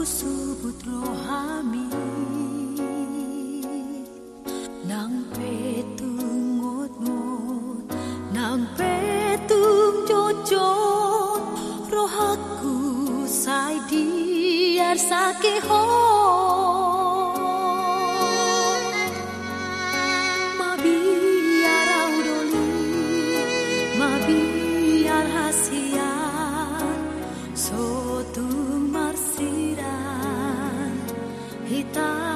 ku subut rohami. Nang petung ngot ngot nang petung cocot rohaku sai diar sakit 다